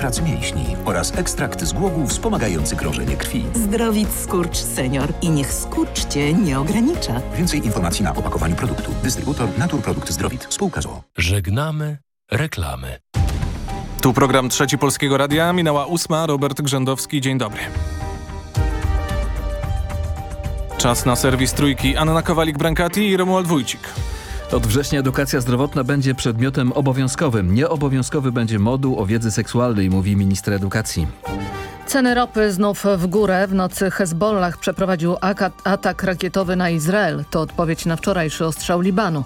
pracy mięśni oraz ekstrakt z głogu wspomagający krążenie krwi. Zdrowic Skurcz Senior i niech skurcz Cię nie ogranicza. Więcej informacji na opakowaniu produktu. Dystrybutor Naturprodukt Zdrowit. Spółka ZOO. Żegnamy reklamy. Tu program Trzeci Polskiego Radia. Minęła ósma. Robert Grzędowski. Dzień dobry. Czas na serwis Trójki. Anna Kowalik-Brankati i Romuald Wójcik. Od września edukacja zdrowotna będzie przedmiotem obowiązkowym. Nieobowiązkowy będzie moduł o wiedzy seksualnej, mówi minister edukacji. Ceny ropy znów w górę. W nocy Hezbollah przeprowadził atak rakietowy na Izrael. To odpowiedź na wczorajszy ostrzał Libanu.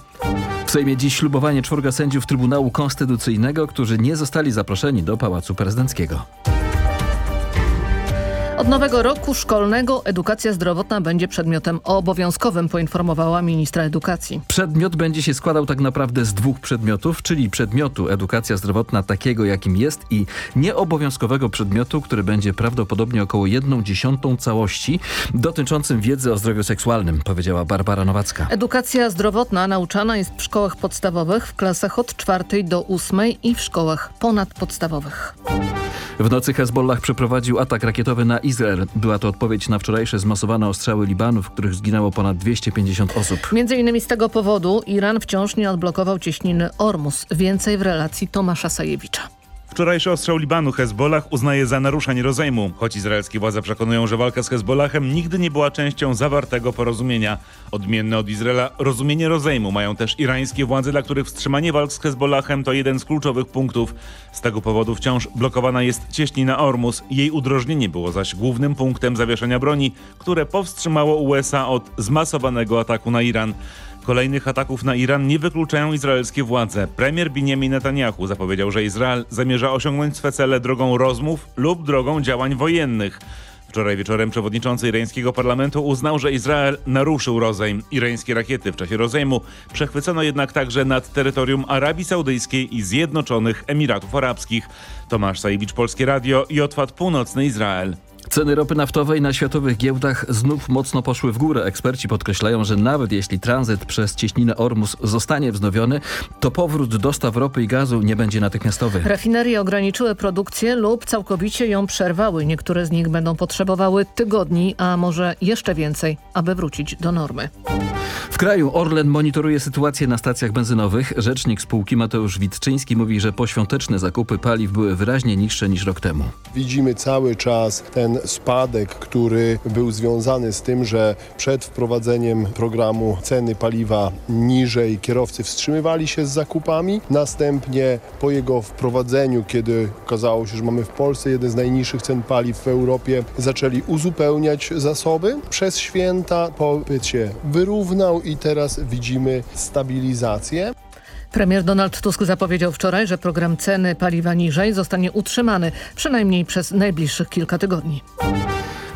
W Sejmie dziś ślubowanie czworga sędziów Trybunału Konstytucyjnego, którzy nie zostali zaproszeni do Pałacu Prezydenckiego. Od nowego roku szkolnego edukacja zdrowotna będzie przedmiotem obowiązkowym, poinformowała ministra edukacji. Przedmiot będzie się składał tak naprawdę z dwóch przedmiotów, czyli przedmiotu edukacja zdrowotna takiego jakim jest i nieobowiązkowego przedmiotu, który będzie prawdopodobnie około jedną dziesiątą całości dotyczącym wiedzy o zdrowiu seksualnym, powiedziała Barbara Nowacka. Edukacja zdrowotna nauczana jest w szkołach podstawowych w klasach od czwartej do ósmej i w szkołach ponadpodstawowych. W nocy Hezbollah przeprowadził atak rakietowy na Izrael. Była to odpowiedź na wczorajsze zmasowane ostrzały Libanu, w których zginęło ponad 250 osób. Między innymi z tego powodu Iran wciąż nie odblokował cieśniny Ormus. Więcej w relacji Tomasza Sajewicza. Wczorajszy ostrzał Libanu Hezbollah uznaje za naruszenie rozejmu, choć izraelskie władze przekonują, że walka z Hezbollahem nigdy nie była częścią zawartego porozumienia. Odmienne od Izraela rozumienie rozejmu mają też irańskie władze, dla których wstrzymanie walk z Hezbollahem to jeden z kluczowych punktów. Z tego powodu wciąż blokowana jest cieśnina Ormus. Jej udrożnienie było zaś głównym punktem zawieszenia broni, które powstrzymało USA od zmasowanego ataku na Iran. Kolejnych ataków na Iran nie wykluczają izraelskie władze. Premier Benjamin Netanyahu zapowiedział, że Izrael zamierza osiągnąć swe cele drogą rozmów lub drogą działań wojennych. Wczoraj wieczorem przewodniczący irańskiego parlamentu uznał, że Izrael naruszył rozejm. Irańskie rakiety w czasie rozejmu przechwycono jednak także nad terytorium Arabii Saudyjskiej i Zjednoczonych Emiratów Arabskich. Tomasz Sajewicz, Polskie Radio i Otwad Północny Izrael. Ceny ropy naftowej na światowych giełdach znów mocno poszły w górę. Eksperci podkreślają, że nawet jeśli tranzyt przez cieśninę Ormus zostanie wznowiony, to powrót dostaw ropy i gazu nie będzie natychmiastowy. Rafinerie ograniczyły produkcję lub całkowicie ją przerwały. Niektóre z nich będą potrzebowały tygodni, a może jeszcze więcej, aby wrócić do normy. W kraju Orlen monitoruje sytuację na stacjach benzynowych. Rzecznik spółki Mateusz Witczyński mówi, że poświąteczne zakupy paliw były wyraźnie niższe niż rok temu. Widzimy cały czas ten spadek, który był związany z tym, że przed wprowadzeniem programu ceny paliwa niżej kierowcy wstrzymywali się z zakupami. Następnie po jego wprowadzeniu, kiedy okazało się, że mamy w Polsce jeden z najniższych cen paliw w Europie, zaczęli uzupełniać zasoby. Przez święta popyt się wyrównał i teraz widzimy stabilizację. Premier Donald Tusk zapowiedział wczoraj, że program ceny paliwa niżej zostanie utrzymany przynajmniej przez najbliższych kilka tygodni.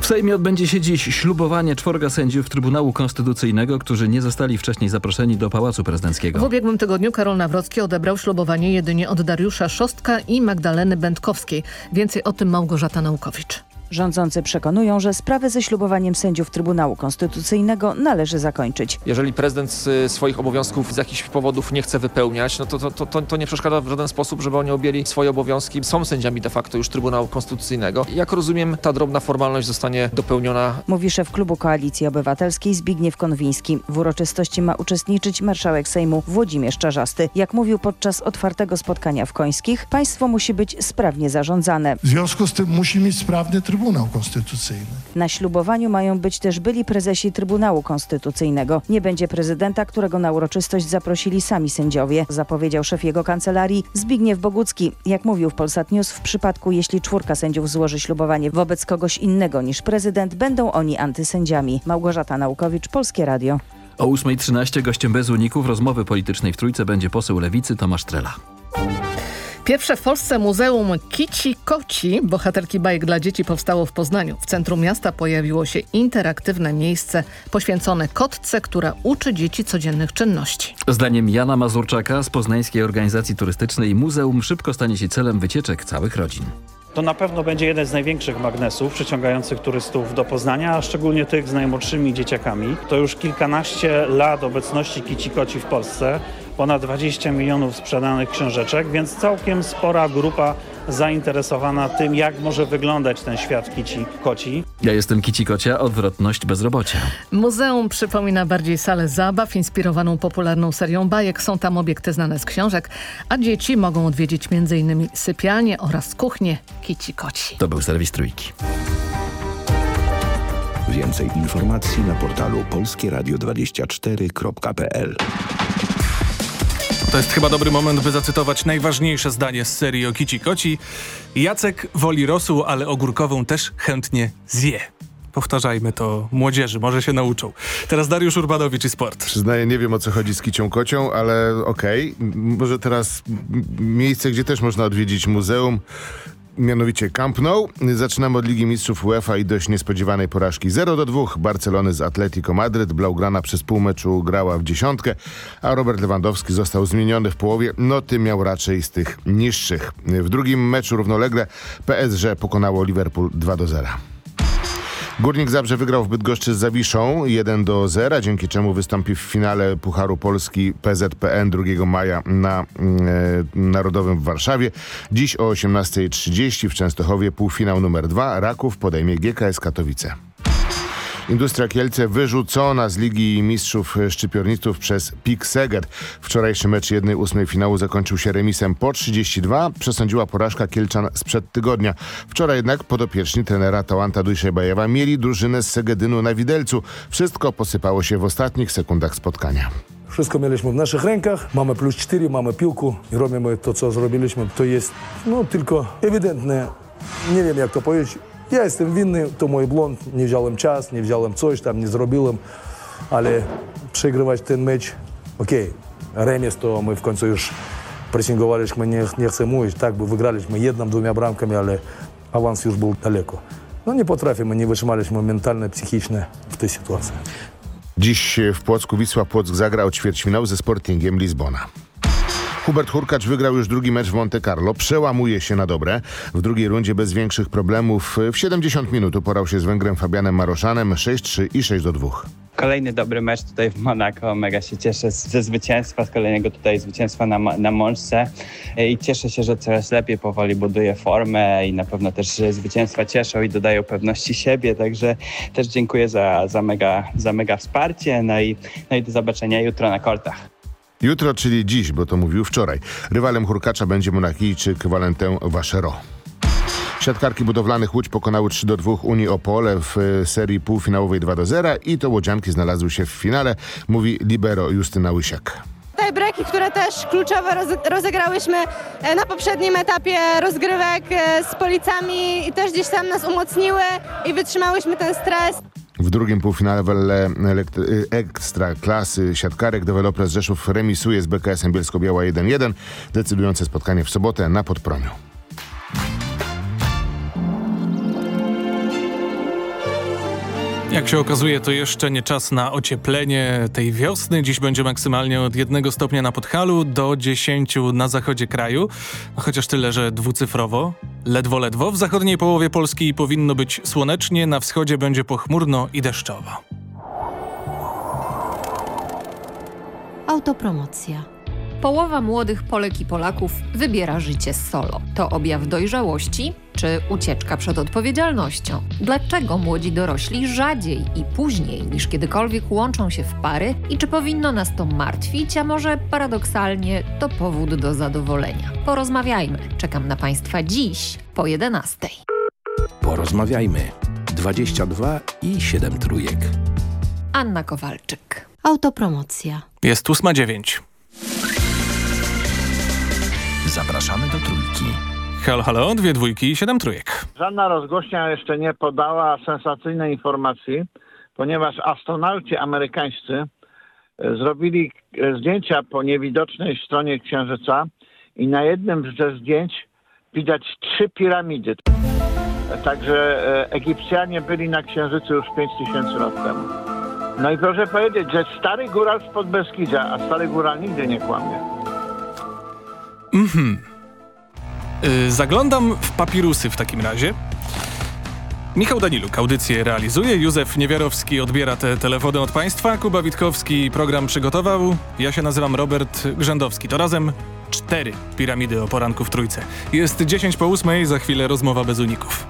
W Sejmie odbędzie się dziś ślubowanie czworga sędziów Trybunału Konstytucyjnego, którzy nie zostali wcześniej zaproszeni do Pałacu Prezydenckiego. W ubiegłym tygodniu Karol Nawrocki odebrał ślubowanie jedynie od Dariusza Szostka i Magdaleny Będkowskiej. Więcej o tym Małgorzata Naukowicz. Rządzący przekonują, że sprawę ze ślubowaniem sędziów Trybunału Konstytucyjnego należy zakończyć. Jeżeli prezydent swoich obowiązków z jakichś powodów nie chce wypełniać, no to, to, to, to nie przeszkadza w żaden sposób, żeby oni objęli swoje obowiązki. Są sędziami de facto już Trybunału Konstytucyjnego. Jak rozumiem, ta drobna formalność zostanie dopełniona. Mówi szef klubu Koalicji Obywatelskiej Zbigniew Konwiński. W uroczystości ma uczestniczyć marszałek Sejmu Włodzimierz Czarzasty. Jak mówił podczas otwartego spotkania w Końskich, państwo musi być sprawnie zarządzane. W związku z tym musi mieć sprawny Trybunał Trybunał Konstytucyjny. Na ślubowaniu mają być też byli prezesi Trybunału Konstytucyjnego. Nie będzie prezydenta, którego na uroczystość zaprosili sami sędziowie, zapowiedział szef jego kancelarii Zbigniew Bogucki. Jak mówił w Polsat News, w przypadku jeśli czwórka sędziów złoży ślubowanie wobec kogoś innego niż prezydent, będą oni antysędziami. Małgorzata Naukowicz, Polskie Radio. O 8.13 gościem bez uników rozmowy politycznej w Trójce będzie poseł Lewicy Tomasz Trela. Pierwsze w Polsce Muzeum Kici Koci, bohaterki bajek dla dzieci powstało w Poznaniu. W centrum miasta pojawiło się interaktywne miejsce poświęcone kotce, która uczy dzieci codziennych czynności. Zdaniem Jana Mazurczaka z Poznańskiej Organizacji Turystycznej muzeum szybko stanie się celem wycieczek całych rodzin. To na pewno będzie jeden z największych magnesów przyciągających turystów do Poznania, a szczególnie tych z najmłodszymi dzieciakami. To już kilkanaście lat obecności kici koci w Polsce ponad 20 milionów sprzedanych książeczek, więc całkiem spora grupa zainteresowana tym, jak może wyglądać ten świat kici koci. Ja jestem Kici Kocia, odwrotność bezrobocia. Muzeum przypomina bardziej salę zabaw inspirowaną popularną serią bajek. Są tam obiekty znane z książek, a dzieci mogą odwiedzić m.in. sypialnie oraz kuchnię Kici Koci. To był serwis Trójki. Więcej informacji na portalu polskieradio24.pl To jest chyba dobry moment, by zacytować najważniejsze zdanie z serii o Kici Koci. Jacek woli rosół, ale ogórkową też chętnie zje. Powtarzajmy to młodzieży, może się nauczą. Teraz Dariusz Urbanowicz i sport. Przyznaję, nie wiem o co chodzi z kicią kocią, ale okej. M- Może teraz miejsce, gdzie też można odwiedzić muzeum, mianowicie Camp Nou. Zaczynamy od Ligi Mistrzów UEFA i dość niespodziewanej porażki 0 do 2 Barcelony z Atletico Madryt. Blaugrana przez pół meczu grała w dziesiątkę, a Robert Lewandowski został zmieniony w połowie. No ty miał raczej z tych niższych. W drugim meczu równolegle PSG pokonało Liverpool 2 do 0. Górnik Zabrze wygrał w Bydgoszczy z Zawiszą 1 do 0, dzięki czemu wystąpi w finale Pucharu Polski PZPN 2 maja na mm, e, Narodowym w Warszawie. Dziś o 18.30 w Częstochowie półfinał numer 2 Raków podejmie GKS Katowice. Industria Kielce wyrzucona z Ligi Mistrzów Szczypiornictów przez PIK Seger. Wczorajszy mecz 1-8 finału zakończył się remisem po 32. Przesądziła porażka Kielczan sprzed tygodnia. Wczoraj jednak podopieczni trenera Tałanta Dujszebajewa mieli drużynę z Segedynu na widelcu. Wszystko posypało się w ostatnich sekundach spotkania. Wszystko mieliśmy w naszych rękach, mamy plus 4, mamy piłkę i robimy to, co zrobiliśmy. To jest no, tylko ewidentne, nie wiem jak to powiedzieć. Ja jestem winny, to mój błąd, nie wziąłem czas, nie wziąłem coś tam, nie zrobiłem, ale przegrywać ten mecz, okej, remis to my w końcu już pressingowaliśmy, nie, nie mówić, tak, bo wygraliśmy jedną, dwoma bramkami, ale awans już był daleko. No nie potrafimy, nie wytrzymaliśmy mentalnie, psychicznie w tej sytuacji. Dziś w Płocku Wisła Płock zagra o ćwierćfinał ze Sportingiem Lizbona. Hubert Hurkacz wygrał już drugi mecz w Monte Carlo. Przełamuje się na dobre. W drugiej rundzie bez większych problemów w 70 minut uporał się z Węgrem Fabianem Maroszanem 6-3 i 6-2. Kolejny dobry mecz tutaj w Monako. Mega się cieszę ze zwycięstwa, z kolejnego tutaj zwycięstwa na, na Mączce E, i cieszę się, że coraz lepiej powoli buduje formę i na pewno też zwycięstwa cieszą i dodają pewności siebie, także też dziękuję za, za, mega, za mega wsparcie, no i, no i do zobaczenia jutro na kortach. Jutro, czyli dziś, bo to mówił wczoraj. Rywalem Hurkacza będzie Monachijczyk Valentin Vachero. Siatkarki budowlanych Łódź pokonały 3 do 2 Unii Opole w e, serii półfinałowej 2 do 0 i to łodzianki znalazły się w finale, mówi libero Justyna Łysiak. Breki, które też kluczowe roze- rozegrałyśmy e, na poprzednim etapie rozgrywek e, z Policami i też gdzieś tam nas umocniły i wytrzymałyśmy ten stres. W drugim półfinale ekstra klasy siatkarek deweloper z Rzeszów remisuje z BKS-em Bielsko-Biała 1-1. Decydujące spotkanie w sobotę na Podpromiu. Jak się okazuje, to jeszcze nie czas na ocieplenie tej wiosny. Dziś będzie maksymalnie od 1 stopnia na Podhalu do 10 na zachodzie kraju. Chociaż tyle, że dwucyfrowo. Ledwo, ledwo. W zachodniej połowie Polski powinno być słonecznie, na wschodzie będzie pochmurno i deszczowo. Autopromocja. Połowa młodych Polek i Polaków wybiera życie solo. To objaw dojrzałości czy ucieczka przed odpowiedzialnością? Dlaczego młodzi dorośli rzadziej i później niż kiedykolwiek łączą się w pary i czy powinno nas to martwić, a może paradoksalnie to powód do zadowolenia? Porozmawiajmy. Czekam na Państwa dziś po 11. Porozmawiajmy. 22 i 7 trójek. Anna Kowalczyk. Autopromocja. Jest 8.09. Zapraszamy do trójki. Halo, halo, dwie dwójki i siedem trójek. Żadna rozgłośnia jeszcze nie podała sensacyjnej informacji, ponieważ astronauci amerykańscy e, zrobili e, zdjęcia po niewidocznej stronie Księżyca i na jednym ze zdjęć widać trzy piramidy. Także e, Egipcjanie byli na Księżycu już 5000 lat temu. No i proszę powiedzieć, że stary góral spod Beskidzia, a stary góral nigdy nie kłamie. Mhm. Y, zaglądam w papirusy w takim razie. Michał Daniluk audycję realizuje, Józef Niewiarowski odbiera te telefony od Państwa, Kuba Witkowski program przygotował, ja się nazywam Robert Grzędowski. To razem cztery piramidy o poranku w trójce. Jest 10 po ósmej, za chwilę rozmowa bez uników.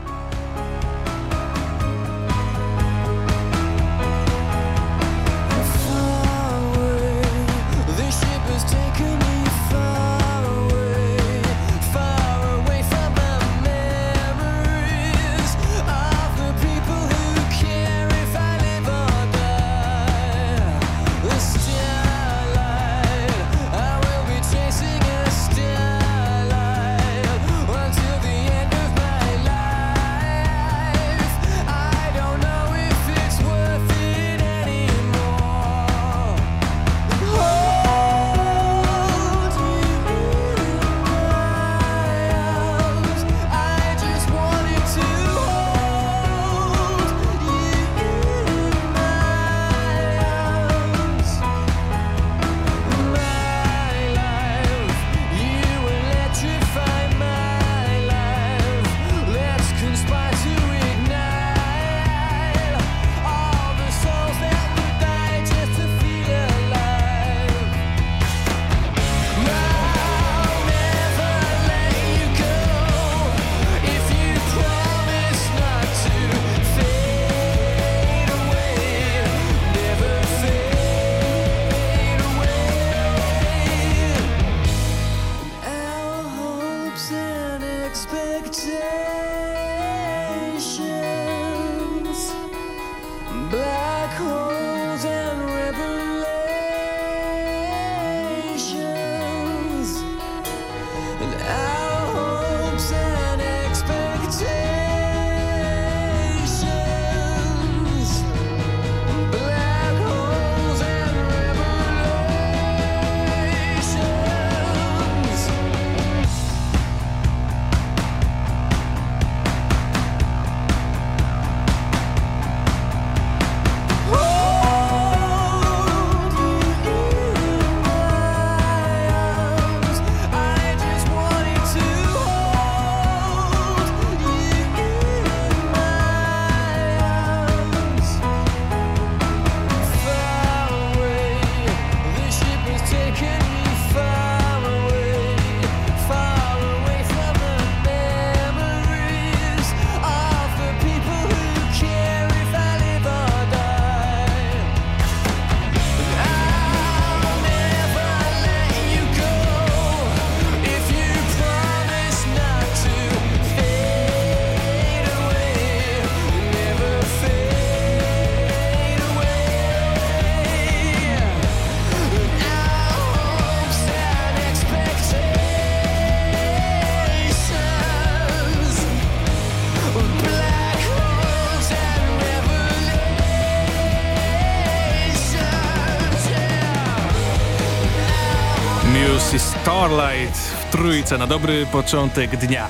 Muse Starlight w trójce na dobry początek dnia.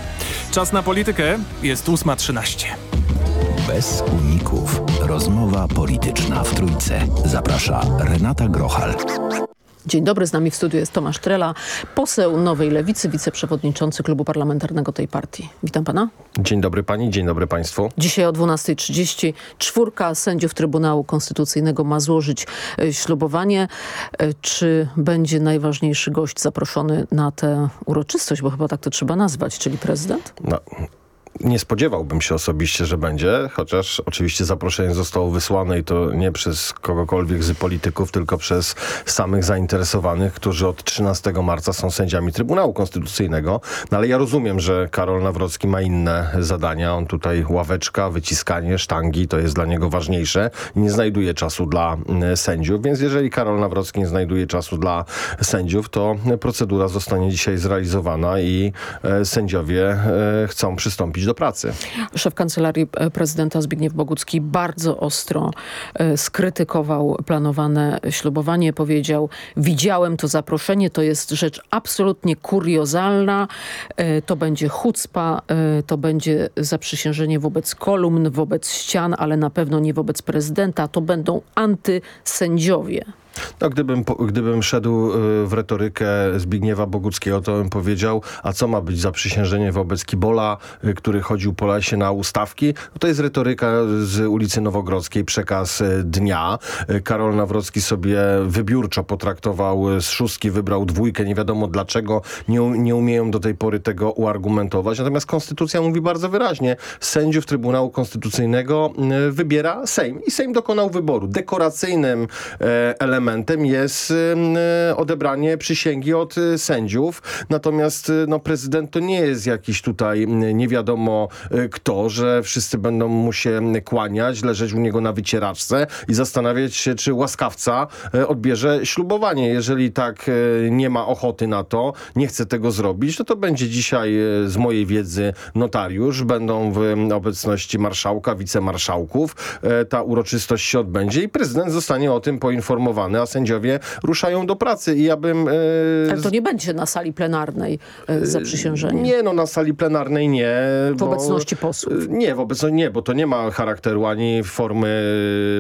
Czas na politykę jest 8.13. Bez uników. Rozmowa polityczna w trójce. Zaprasza Renata Grochal. Dzień dobry, z nami w studiu jest Tomasz Trela, poseł Nowej Lewicy, wiceprzewodniczący klubu parlamentarnego tej partii. Witam pana. Dzień dobry pani, dzień dobry państwu. Dzisiaj o 12.30 czwórka sędziów Trybunału Konstytucyjnego ma złożyć e, ślubowanie. E, Czy będzie najważniejszy gość zaproszony na tę uroczystość, bo chyba tak to trzeba nazwać, czyli prezydent? No, nie spodziewałbym się osobiście, że będzie, chociaż oczywiście zaproszenie zostało wysłane i to nie przez kogokolwiek z polityków, tylko przez samych zainteresowanych, którzy od 13 marca są sędziami Trybunału Konstytucyjnego. No ale ja rozumiem, że Karol Nawrocki ma inne zadania. On tutaj ławeczka, wyciskanie, sztangi, to jest dla niego ważniejsze. Nie znajduje czasu dla mm, sędziów, więc jeżeli Karol Nawrocki nie znajduje czasu dla sędziów, to procedura zostanie dzisiaj zrealizowana i e, sędziowie e, chcą przystąpić do pracy. Szef Kancelarii e, Prezydenta Zbigniew Bogucki bardzo ostro e, skrytykował planowane ślubowanie. Powiedział, widziałem to zaproszenie, to jest rzecz absolutnie kuriozalna, e, to będzie chucpa, to będzie zaprzysiężenie wobec kolumn, wobec ścian, ale na pewno nie wobec prezydenta. To będą antysędziowie. No, gdybym, gdybym szedł y, w retorykę Zbigniewa Boguckiego, to bym powiedział, a co ma być zaprzysiężenie wobec Kibola, y, który chodził po lesie na ustawki? No, to jest retoryka z ulicy Nowogrodzkiej, przekaz y, dnia. Karol Nawrocki sobie wybiórczo potraktował z szóstki, wybrał dwójkę, nie wiadomo dlaczego, nie, nie umieją do tej pory tego uargumentować. Natomiast konstytucja mówi bardzo wyraźnie, sędziów Trybunału Konstytucyjnego wybiera Sejm i Sejm dokonał wyboru. Dekoracyjnym e, elementem jest e, odebranie przysięgi od e, sędziów. Natomiast no, prezydent to nie jest jakiś tutaj nie wiadomo kto, że wszyscy będą mu się kłaniać, leżeć u niego na wycieraczce i zastanawiać się, czy łaskawca odbierze ślubowanie. Jeżeli tak nie ma ochoty na to, nie chce tego zrobić, to to będzie dzisiaj z mojej wiedzy notariusz. Będą w obecności marszałka, wicemarszałków. Ta uroczystość się odbędzie i prezydent zostanie o tym poinformowany, a sędziowie ruszają do pracy i ja bym... E, Ale to nie będzie na sali plenarnej e, zaprzysiężenie? Nie, no na sali plenarnej nie. W bo, obecności posłów? Nie, w obecności nie, bo to nie ma charakteru ani formy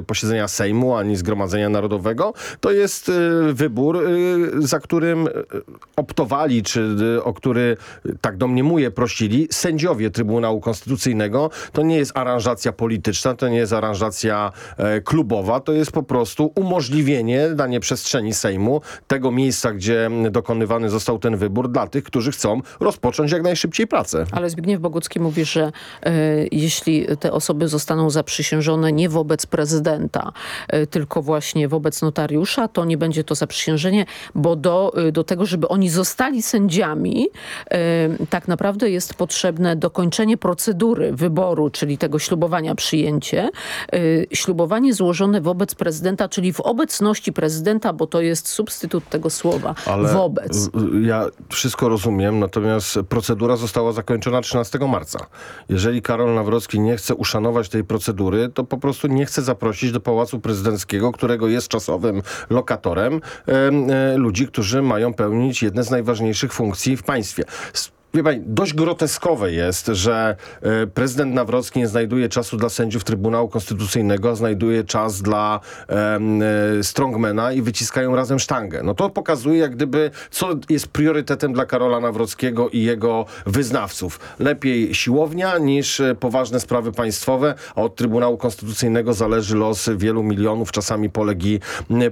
posiedzenia Sejmu, ani Zgromadzenia Narodowego. To jest e, wybór, za którym optowali, czy o który, tak domniemuję, prosili sędziowie Trybunału Konstytucyjnego. To nie jest aranżacja polityczna, to nie jest aranżacja klubowa, to jest po prostu umożliwienie, danie przestrzeni Sejmu, tego miejsca, gdzie dokonywany został ten wybór dla tych, którzy chcą rozpocząć jak najszybciej pracę. Ale Zbigniew Bogucki mówi, że e, jeśli te osoby zostaną zaprzysiężone nie wobec prezydenta, e, tylko właśnie wobec notariusza, to nie będzie to zaprzysiężenie, bo do, e, do tego, żeby oni zostali sędziami, tak naprawdę jest potrzebne dokończenie procedury wyboru, czyli tego ślubowania przyjęcie. Ślubowanie złożone wobec prezydenta, czyli w obecności prezydenta, bo to jest substytut tego słowa, Ale wobec. Ja wszystko rozumiem, natomiast procedura została zakończona 13 marca. Jeżeli Karol Nawrocki nie chce uszanować tej procedury, to po prostu nie chce zaprosić do Pałacu Prezydenckiego, którego jest czasowym lokatorem, e, e, ludzi, którzy mają pełnić jedne z najważniejszych funkcji w państwie. Wie pani, dość groteskowe jest, że e, prezydent Nawrocki nie znajduje czasu dla sędziów Trybunału Konstytucyjnego, znajduje czas dla e, strongmana i wyciskają razem sztangę. No to pokazuje jak gdyby, co jest priorytetem dla Karola Nawrockiego i jego wyznawców. Lepiej siłownia niż e, poważne sprawy państwowe, a od Trybunału Konstytucyjnego zależy los wielu milionów, czasami polegi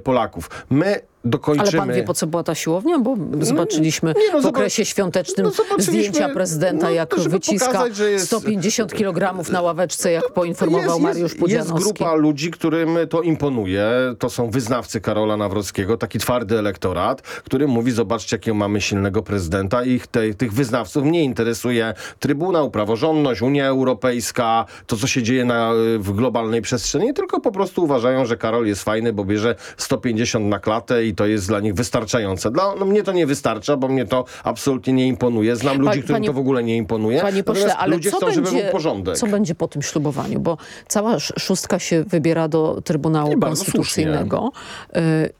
Polaków. My dokończymy... Ale pan wie, po co była ta siłownia? Bo zobaczyliśmy nie, no, w okresie świątecznym no, zdjęcia prezydenta, no, jak wyciska pokazać, jest... 150 kg na ławeczce, jak poinformował jest, Mariusz Pudzianowski. Jest grupa ludzi, którym to imponuje. To są wyznawcy Karola Nawrockiego, taki twardy elektorat, który mówi, zobaczcie, jakiego mamy silnego prezydenta. Ich te, tych wyznawców nie interesuje Trybunał, praworządność, Unia Europejska, to, co się dzieje na, w globalnej przestrzeni, tylko po prostu uważają, że Karol jest fajny, bo bierze 150 na klatę i to jest dla nich wystarczające. Dla no, mnie to nie wystarcza, bo mnie to absolutnie nie imponuje. Znam ludzi, którym panie, to w ogóle nie imponuje. Panie pośle, ale ludzie co chcą, będzie, żeby był porządek. Co będzie po tym ślubowaniu? Bo cała szóstka się wybiera do Trybunału Konstytucyjnego,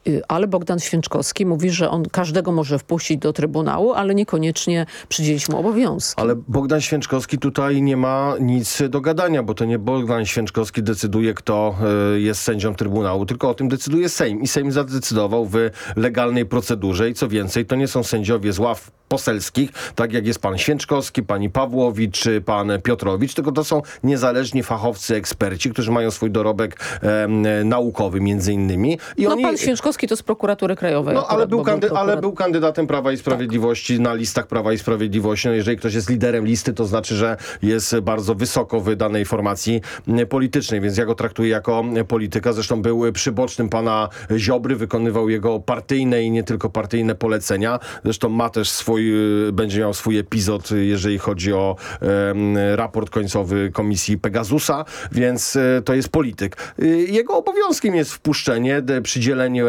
y, ale Bogdan Święczkowski mówi, że on każdego może wpuścić do Trybunału, ale niekoniecznie przydzielić mu obowiązki. Ale Bogdan Święczkowski tutaj nie ma nic do gadania, bo to nie Bogdan Święczkowski decyduje, kto y, jest sędzią Trybunału, tylko o tym decyduje Sejm. I Sejm zadecydował w legalnej procedurze i co więcej, to nie są sędziowie z ław poselskich, tak jak jest pan Święczkowski, pani Pawłowicz czy pan Piotrowicz, tylko to są niezależni fachowcy, eksperci, którzy mają swój dorobek e, naukowy między innymi. I no oni... pan Święczkowski to z prokuratury krajowej. No ale był, kandy był ale był kandydatem Prawa i Sprawiedliwości tak. na listach Prawa i Sprawiedliwości. No, jeżeli ktoś jest liderem listy, to znaczy, że jest bardzo wysoko w danej formacji politycznej, więc ja go traktuję jako polityka. Zresztą był przybocznym pana Ziobry, wykonywał jego partyjne i nie tylko partyjne polecenia. Zresztą ma też swój, y, będzie miał swój epizod, jeżeli chodzi o raport końcowy Komisji Pegasusa, więc y, to jest polityk. Y, jego obowiązkiem jest wpuszczenie, przydzielenie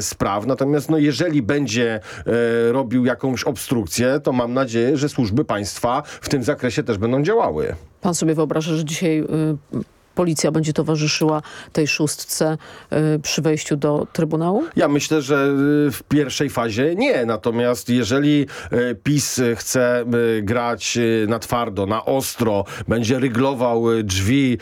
spraw, natomiast no, jeżeli będzie e, robił jakąś obstrukcję, to mam nadzieję, że służby państwa w tym zakresie też będą działały. Pan sobie wyobraża, że dzisiaj policja będzie towarzyszyła tej szóstce y, przy wejściu do Trybunału? Ja myślę, że y, w pierwszej fazie nie. Natomiast jeżeli y, PiS chce grać na twardo, na ostro, będzie ryglował drzwi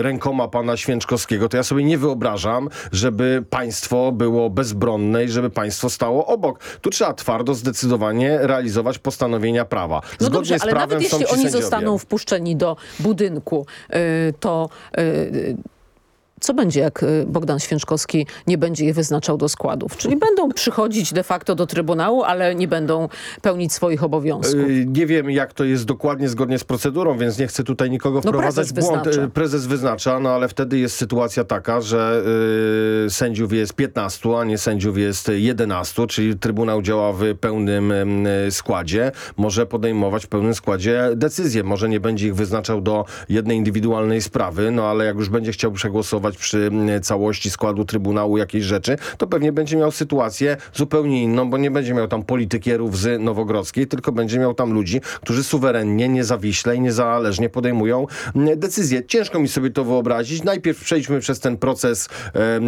rękoma pana Święczkowskiego, to ja sobie nie wyobrażam, żeby państwo było bezbronne i żeby państwo stało obok. Tu trzeba twardo, zdecydowanie realizować postanowienia prawa. No Zgodnie dobrze, ale nawet jeśli oni sędziowie. zostaną wpuszczeni do budynku, to to co będzie, jak y, Bogdan Święczkowski nie będzie je wyznaczał do składów? Czyli będą przychodzić de facto do Trybunału, ale nie będą pełnić swoich obowiązków. Yy, nie wiem, jak to jest dokładnie zgodnie z procedurą, więc nie chcę tutaj nikogo wprowadzać no, w błąd. Wyznacza. Prezes wyznacza, no ale wtedy jest sytuacja taka, że yy, sędziów jest 15, a nie sędziów jest 11, czyli Trybunał działa w pełnym yy, składzie. Może podejmować w pełnym składzie decyzje. Może nie będzie ich wyznaczał do jednej indywidualnej sprawy, no ale jak już będzie chciał przegłosować przy całości składu Trybunału jakieś rzeczy, to pewnie będzie miał sytuację zupełnie inną, bo nie będzie miał tam politykierów z Nowogrodzkiej, tylko będzie miał tam ludzi, którzy suwerennie, niezawiśle i niezależnie podejmują decyzje. Ciężko mi sobie to wyobrazić. Najpierw przejdźmy przez ten proces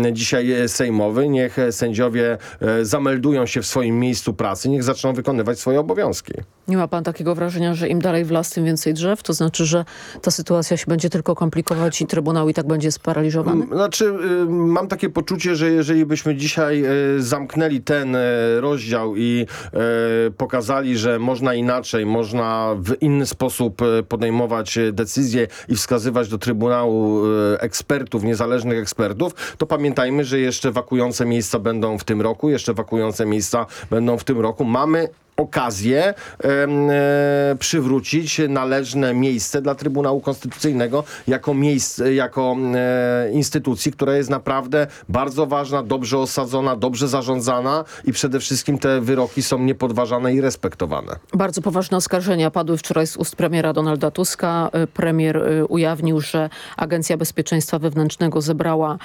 e, dzisiaj sejmowy. Niech sędziowie e, zameldują się w swoim miejscu pracy, niech zaczną wykonywać swoje obowiązki. Nie ma pan takiego wrażenia, że im dalej w las, tym więcej drzew? To znaczy, że ta sytuacja się będzie tylko komplikować i Trybunał i tak będzie sparaliżowany? Znaczy, y, mam takie poczucie, że jeżeli byśmy dzisiaj y, zamknęli ten y, rozdział i pokazali, że można inaczej, można w inny sposób podejmować decyzje i wskazywać do Trybunału ekspertów, niezależnych ekspertów, to pamiętajmy, że jeszcze wakujące miejsca będą w tym roku, jeszcze wakujące miejsca będą w tym roku. Mamy okazję e, przywrócić należne miejsce dla Trybunału Konstytucyjnego jako miejsce, jako e, instytucji, która jest naprawdę bardzo ważna, dobrze osadzona, dobrze zarządzana i przede wszystkim te wyroki są niepodważane i respektowane. Bardzo poważne oskarżenia padły wczoraj z ust premiera Donalda Tuska. E, premier e, ujawnił, że Agencja Bezpieczeństwa Wewnętrznego zebrała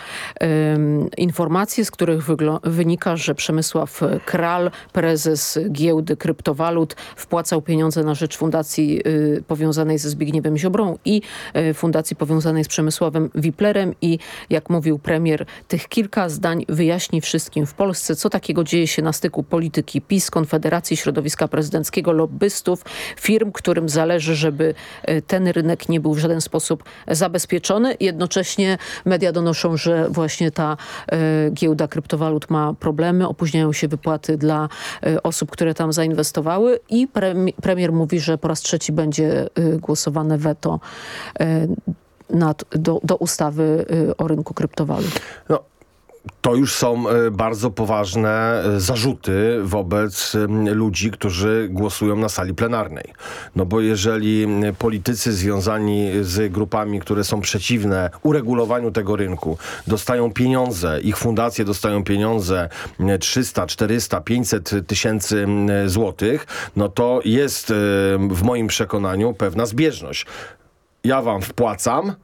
informacje, z których wynika, że Przemysław Kral, prezes giełdy kryptowalut wpłacał pieniądze na rzecz fundacji y, powiązanej ze Zbigniewem Ziobrą i y, fundacji powiązanej z Przemysławem Wiplerem i jak mówił premier, tych kilka zdań wyjaśni wszystkim w Polsce, co takiego dzieje się na styku polityki PiS, Konfederacji Środowiska Prezydenckiego, lobbystów, firm, którym zależy, żeby y, ten rynek nie był w żaden sposób zabezpieczony. Jednocześnie media donoszą, że właśnie ta giełda kryptowalut ma problemy, opóźniają się wypłaty dla osób, które tam zainwestowały zainwestowały i premier mówi, że po raz trzeci będzie y, głosowane weto y, nad, do, do ustawy y, o rynku kryptowalut. No to już są e, bardzo poważne e, zarzuty wobec ludzi, którzy głosują na sali plenarnej. No bo jeżeli politycy związani z grupami, które są przeciwne uregulowaniu tego rynku, dostają pieniądze, ich fundacje dostają pieniądze 300, 400, 500 tysięcy złotych, no to jest w moim przekonaniu pewna zbieżność. Ja wam wpłacam,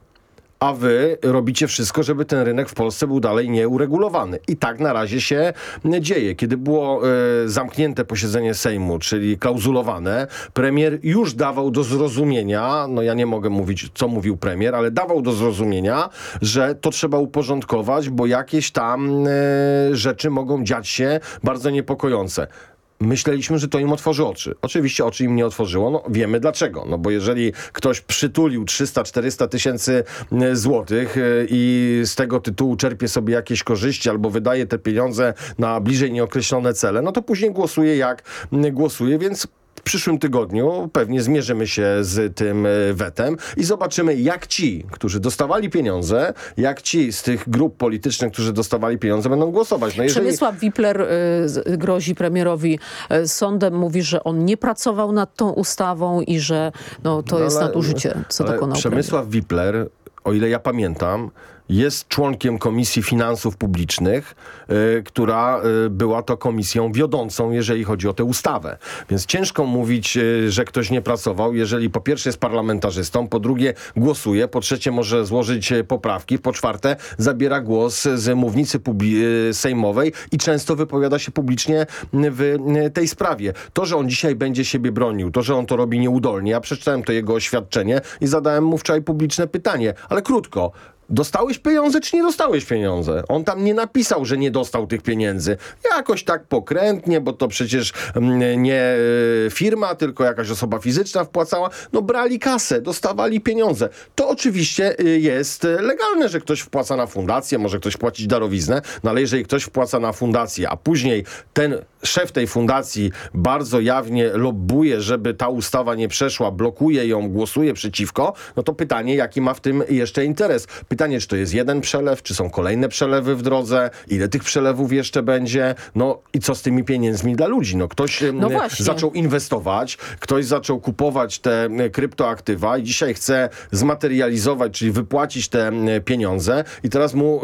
a wy robicie wszystko, żeby ten rynek w Polsce był dalej nieuregulowany. I tak na razie się dzieje. Kiedy było e, zamknięte posiedzenie Sejmu, czyli klauzulowane, premier już dawał do zrozumienia, no ja nie mogę mówić, co mówił premier, ale dawał do zrozumienia, że to trzeba uporządkować, bo jakieś tam e, rzeczy mogą dziać się bardzo niepokojące myśleliśmy, że to im otworzy oczy. Oczywiście oczy im nie otworzyło, no wiemy dlaczego. No bo jeżeli ktoś przytulił 300-400 tysięcy e, złotych e, i z tego tytułu czerpie sobie jakieś korzyści albo wydaje te pieniądze na bliżej nieokreślone cele, no to później głosuje jak głosuje, więc w przyszłym tygodniu pewnie zmierzymy się z tym e, wetem i zobaczymy, jak ci, którzy dostawali pieniądze, jak ci z tych grup politycznych, którzy dostawali pieniądze, będą głosować. No jeżeli... Przemysław Wipler y, grozi premierowi y, sądem, mówi, że on nie pracował nad tą ustawą i że no, to no, jest nadużycie, co dokonał Przemysław premier. Wipler, o ile ja pamiętam, jest członkiem Komisji Finansów Publicznych, y, która y, była to komisją wiodącą, jeżeli chodzi o tę ustawę. Więc ciężko mówić, y, że ktoś nie pracował, jeżeli po pierwsze jest parlamentarzystą, po drugie głosuje, po trzecie może złożyć y, poprawki, po czwarte zabiera głos z mównicy y, sejmowej i często wypowiada się publicznie w y, tej sprawie. To, że on dzisiaj będzie siebie bronił, to, że on to robi nieudolnie, ja przeczytałem to jego oświadczenie i zadałem mu wczoraj publiczne pytanie, ale krótko. Dostałeś pieniądze, czy nie dostałeś pieniądze? On tam nie napisał, że nie dostał tych pieniędzy. Jakoś tak pokrętnie, bo to przecież mm, nie e, firma, tylko jakaś osoba fizyczna wpłacała. No brali kasę, dostawali pieniądze. To oczywiście y, jest legalne, że ktoś wpłaca na fundację, może ktoś płacić darowiznę, no ale jeżeli ktoś wpłaca na fundację, a później ten szef tej fundacji bardzo jawnie lobbuje, żeby ta ustawa nie przeszła, blokuje ją, głosuje przeciwko, no to pytanie, jaki ma w tym jeszcze interes? Pytanie, czy to jest jeden przelew, czy są kolejne przelewy w drodze, ile tych przelewów jeszcze będzie, no i co z tymi pieniędzmi dla ludzi? No ktoś No zaczął inwestować, ktoś zaczął kupować te kryptoaktywa i dzisiaj chce zmaterializować, czyli wypłacić te pieniądze i teraz mu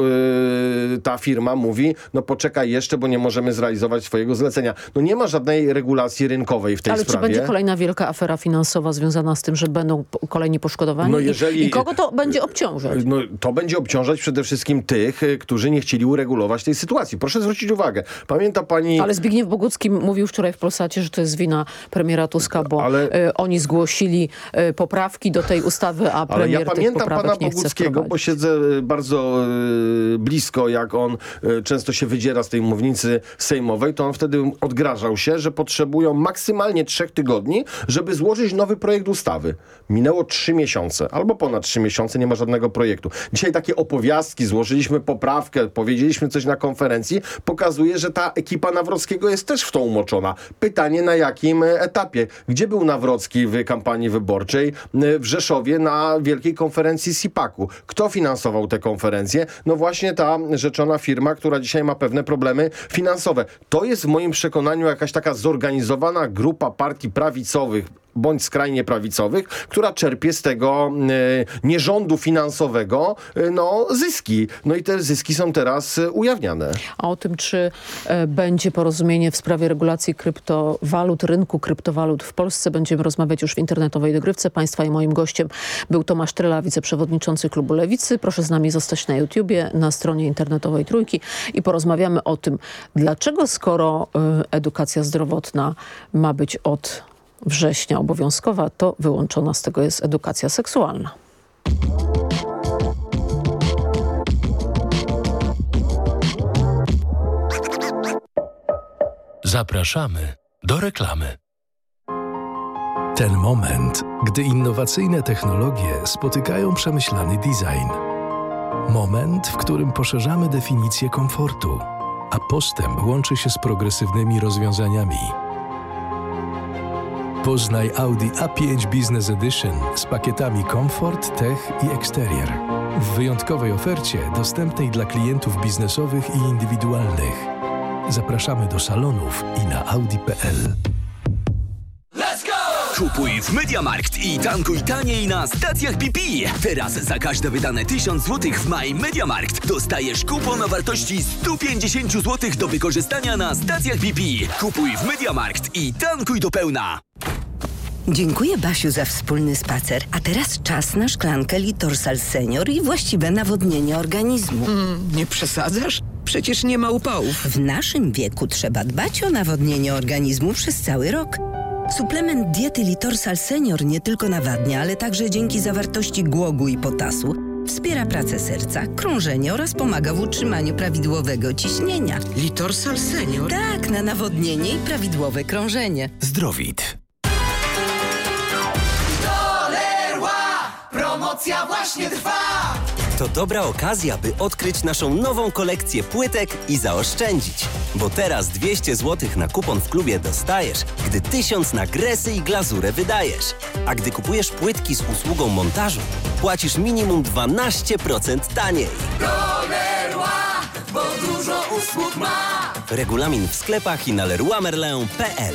y, ta firma mówi, no poczekaj jeszcze, bo nie możemy zrealizować swojego zlecenia. No nie ma żadnej regulacji rynkowej w tej Ale sprawie. czy będzie kolejna wielka afera finansowa związana z tym, że będą kolejni poszkodowani? No I- jeżeli- I, kogo to będzie obciążać? No, to będzie obciążać przede wszystkim tych, y, którzy nie chcieli uregulować tej sytuacji. Proszę zwrócić uwagę. Pamięta pani... Ale Zbigniew Bogucki mówił wczoraj w Polsacie, że to jest wina premiera Tuska, bo e, oni zgłosili e, poprawki do tej ustawy, a Ale premier ja tych pamiętam pana Boguckiego, bo siedzę y, bardzo y, blisko, jak on y, często się wydziera z tej mównicy sejmowej, to on wtedy odgrażał się, że potrzebują maksymalnie trzech tygodni, żeby złożyć nowy projekt ustawy. Minęło trzy miesiące, albo ponad trzy miesiące, nie ma żadnego projektu. Dzisiaj takie opowiastki, złożyliśmy poprawkę, powiedzieliśmy coś na konferencji, pokazuje, że ta ekipa Nawrockiego jest też w to umoczona. Pytanie na jakim e, etapie? Gdzie był Nawrocki w kampanii wyborczej? W Rzeszowie na wielkiej konferencji SIPAK-u. Kto finansował tę konferencję? No właśnie ta rzeczona firma, która dzisiaj ma pewne problemy finansowe. To jest w moim przekonaniu jakaś taka zorganizowana grupa partii prawicowych, bądź skrajnie prawicowych, która czerpie z tego e, nierządu finansowego e, no, zyski. No i te zyski są teraz e, ujawniane. A o tym, czy będzie porozumienie w sprawie regulacji kryptowalut, rynku kryptowalut w Polsce, będziemy rozmawiać już w internetowej dogrywce. Państwa i moim gościem był Tomasz Tryla, wiceprzewodniczący Klubu Lewicy. Proszę z nami zostać na YouTubie, na stronie internetowej Trójki i porozmawiamy o tym, dlaczego skoro edukacja zdrowotna ma być od września obowiązkowa, to wyłączona z tego jest edukacja seksualna. Zapraszamy do reklamy. Ten moment, gdy innowacyjne technologie spotykają przemyślany design. Moment, w którym poszerzamy definicję komfortu, a postęp łączy się z progresywnymi rozwiązaniami. Poznaj Audi A5 Business Edition z pakietami Comfort, Tech i Exterior. W wyjątkowej ofercie dostępnej dla klientów biznesowych i indywidualnych. Zapraszamy do salonów i na audi.pl. Kupuj w MediaMarkt i tankuj taniej na stacjach BP. Teraz za każde wydane 1000 zł w Maj MediaMarkt dostajesz kupon o wartości 150 zł do wykorzystania na stacjach BP. Kupuj w MediaMarkt i tankuj do pełna. Dziękuję Basiu za wspólny spacer. A teraz czas na szklankę Litorsal Senior i właściwe nawodnienie organizmu. nie przesadzasz? Przecież nie ma upałów. W naszym wieku trzeba dbać o nawodnienie organizmu przez cały rok. Suplement diety Litorsal Senior nie tylko nawadnia, ale także dzięki zawartości głogu i potasu wspiera pracę serca, krążenie oraz pomaga w utrzymaniu prawidłowego ciśnienia. Litorsal Senior? Tak, na nawodnienie i prawidłowe krążenie. Zdrowit. Dolerła! Promocja właśnie trwa! To dobra okazja, by odkryć naszą nową kolekcję płytek i zaoszczędzić. Bo teraz 200 zł na kupon w klubie dostajesz, gdy 1000 na gresy i glazurę wydajesz. A gdy kupujesz płytki z usługą montażu, płacisz minimum 12% taniej. Dolerła! Bo dużo usług ma! Regulamin w sklepach i na leroymerlin.pl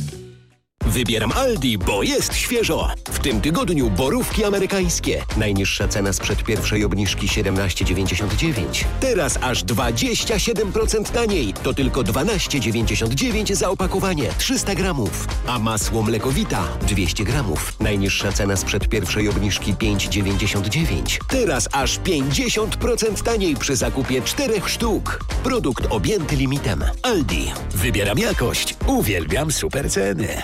Wybieram Aldi, bo jest świeżo. W tym tygodniu borówki amerykańskie. Najniższa cena sprzed pierwszej obniżki 17,99. Teraz aż 27% taniej. To tylko 12,99 za opakowanie 300 gramów. A masło mlekowita 200 gramów. Najniższa cena sprzed pierwszej obniżki 5,99. Teraz aż 50% taniej przy zakupie 4 sztuk. Produkt objęty limitem. Aldi. Wybieram jakość. Uwielbiam super ceny.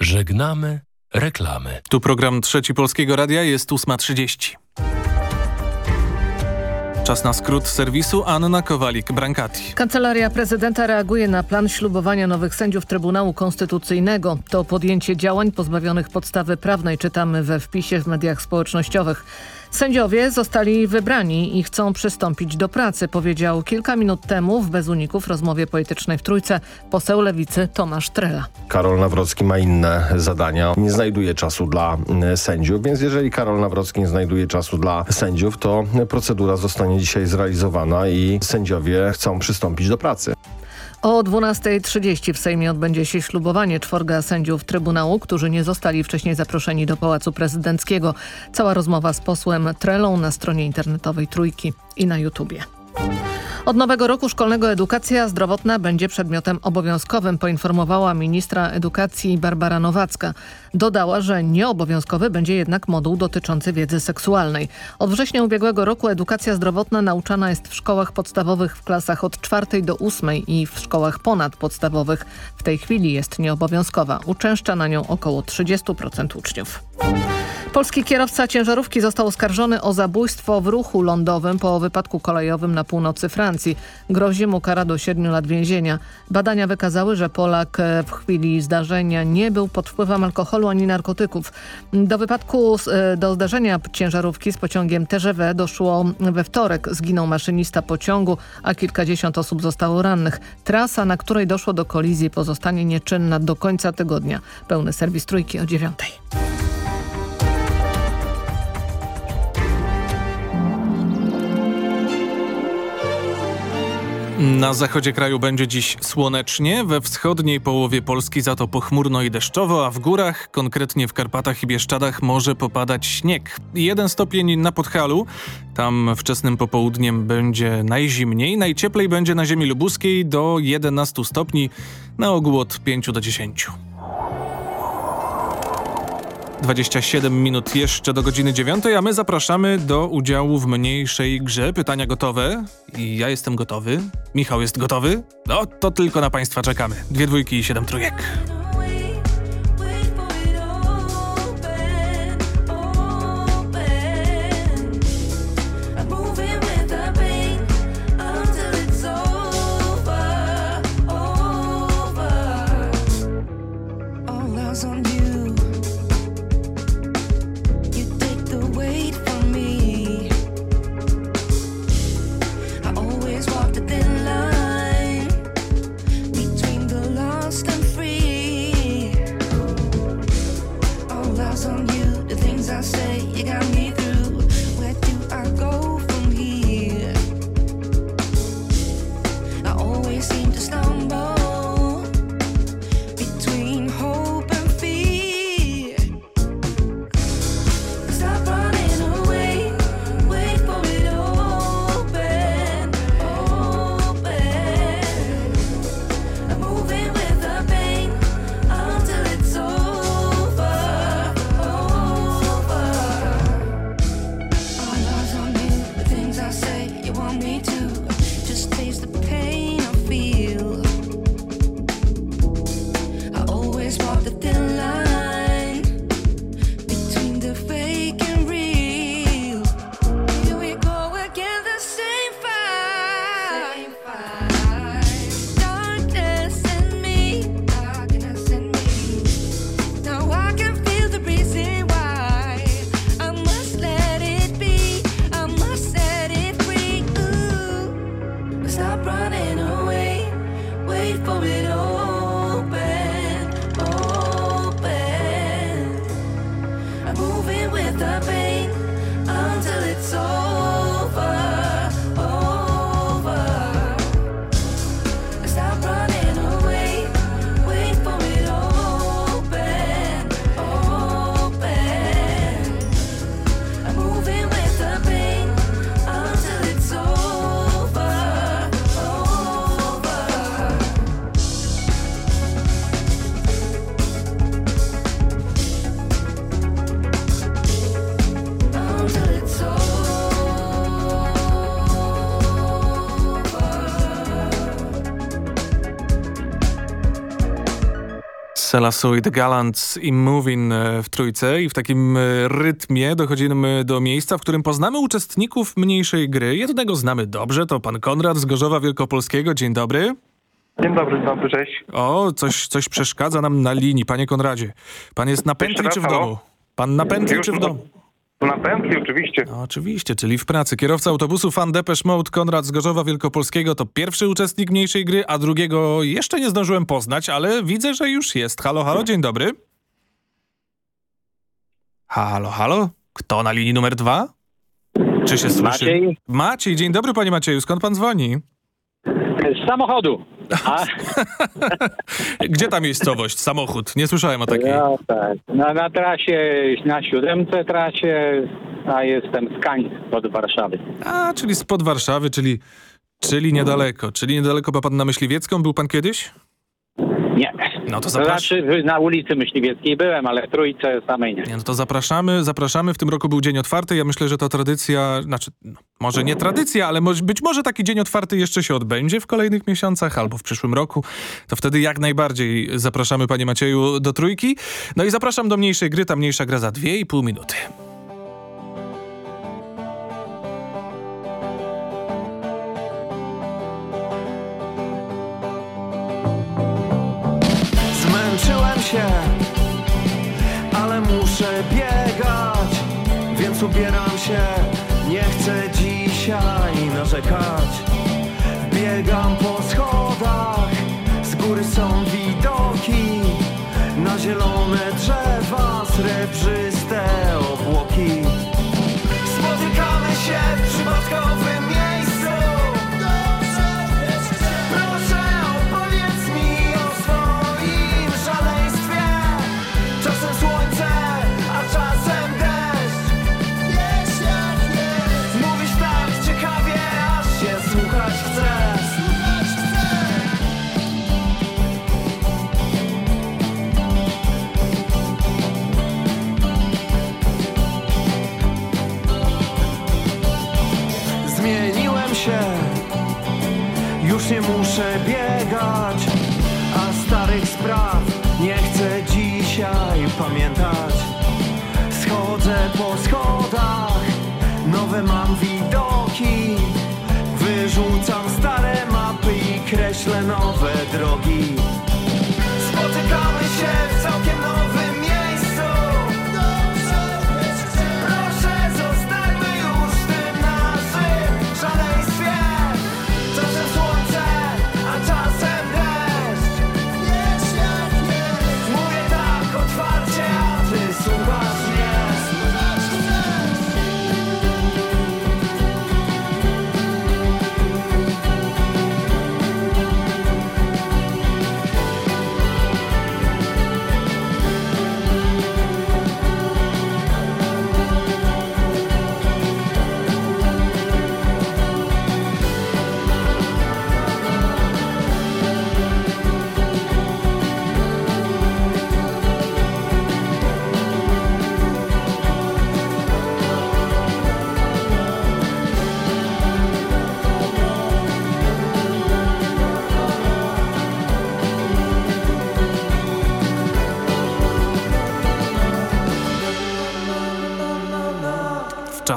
Żegnamy reklamy. Tu program Trzeci Polskiego Radia jest 8.30. Czas na skrót serwisu Anna Kowalik-Brankati. Kancelaria prezydenta reaguje na plan ślubowania nowych sędziów Trybunału Konstytucyjnego. To podjęcie działań pozbawionych podstawy prawnej czytamy we wpisie w mediach społecznościowych. Sędziowie zostali wybrani i chcą przystąpić do pracy, powiedział kilka minut temu w Bez Uników rozmowie politycznej w Trójce poseł Lewicy Tomasz Trela. Karol Nawrocki ma inne zadania, nie znajduje czasu dla mm, sędziów, więc jeżeli Karol Nawrocki nie znajduje czasu dla sędziów, to procedura zostanie dzisiaj zrealizowana i sędziowie chcą przystąpić do pracy. O 12.30 w Sejmie odbędzie się ślubowanie czworga sędziów Trybunału, którzy nie zostali wcześniej zaproszeni do Pałacu Prezydenckiego. Cała rozmowa z posłem Trelą na stronie internetowej Trójki i na YouTubie. Od nowego roku szkolnego edukacja zdrowotna będzie przedmiotem obowiązkowym, poinformowała ministra edukacji Barbara Nowacka. Dodała, że nieobowiązkowy będzie jednak moduł dotyczący wiedzy seksualnej. Od września ubiegłego roku edukacja zdrowotna nauczana jest w szkołach podstawowych w klasach od czwartej do ósmej i w szkołach ponadpodstawowych. W tej chwili jest nieobowiązkowa. Uczęszcza na nią około 30% uczniów. Polski kierowca ciężarówki został oskarżony o zabójstwo w ruchu lądowym po wypadku kolejowym na północy Francji. Grozi mu kara do 7 lat więzienia. Badania wykazały, że Polak e, w chwili zdarzenia nie był pod wpływem alkoholu ani narkotyków. Do wypadku, e, do zdarzenia ciężarówki z pociągiem TGV doszło we wtorek. Zginął maszynista pociągu, a kilkadziesiąt osób zostało rannych. Trasa, na której doszło do kolizji pozostanie nieczynna do końca tygodnia. Pełny serwis Trójki o dziewiątej. Na zachodzie kraju będzie dziś słonecznie, we wschodniej połowie Polski za to pochmurno i deszczowo, a w górach, konkretnie w Karpatach i Bieszczadach, może popadać śnieg. Jeden stopień na Podhalu, tam wczesnym popołudniem będzie najzimniej, najcieplej będzie na ziemi lubuskiej do 11 stopni, na ogół od 5 do 10. 27 minut jeszcze do godziny 9, a my zapraszamy do udziału w mniejszej grze. Pytania gotowe. I ja jestem gotowy. Michał jest gotowy. No to tylko na Państwa czekamy. Dwie dwójki i siedem trójek. Selasu i The Gallants i Moving e, w trójce i w takim e, rytmie dochodzimy do miejsca, w którym poznamy uczestników mniejszej gry. Jednego znamy dobrze, to pan Konrad z Gorzowa Wielkopolskiego. Dzień dobry. Dzień dobry, dzień dobry, cześć. O, coś, coś przeszkadza nam na linii, panie Konradzie. Pan jest na pętli czy w domu? Pan na pętli czy w domu? Na pętli oczywiście. No, oczywiście, czyli w pracy. Kierowca autobusu Fan Depeche Mode Konrad z Gorzowa Wielkopolskiego to pierwszy uczestnik mniejszej gry, a drugiego jeszcze nie zdążyłem poznać, ale widzę, że już jest. Halo, halo, dzień dobry. Halo, halo? Kto na linii numer dwa? Czy się słyszy? Maciej. Maciej, dzień dobry panie Macieju, skąd pan dzwoni? Z samochodu. A, Gdzie ta miejscowość? Samochód, nie słyszałem o takiej. no tak. Na, na trasie, na siódemce trasie, a jestem z Kań od Warszawy. A, czyli spod Warszawy, czyli, czyli niedaleko. Czyli niedaleko, bo pan na Myśliwiecką był pan kiedyś? Nie. No to Znaczy w- na ulicy Myśliwieckiej byłem, ale w trójce samej nie. Nie, no to zapraszamy, zapraszamy. W tym roku był dzień otwarty. Ja myślę, że to tradycja, znaczy, no, może nie tradycja, ale moż, być może taki dzień otwarty jeszcze się odbędzie w kolejnych miesiącach albo w przyszłym roku. To wtedy jak najbardziej zapraszamy, panie Macieju, do trójki. No i zapraszam do mniejszej gry. Ta mniejsza gra za dwie i pół minuty. Więc ubieram się. Nie chcę dzisiaj narzekać. Biegam po schodach, z góry są widoki na zielone drzewa, srebrzyste obłoki.